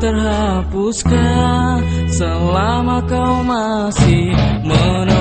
terhapuskan selama kau masih menang.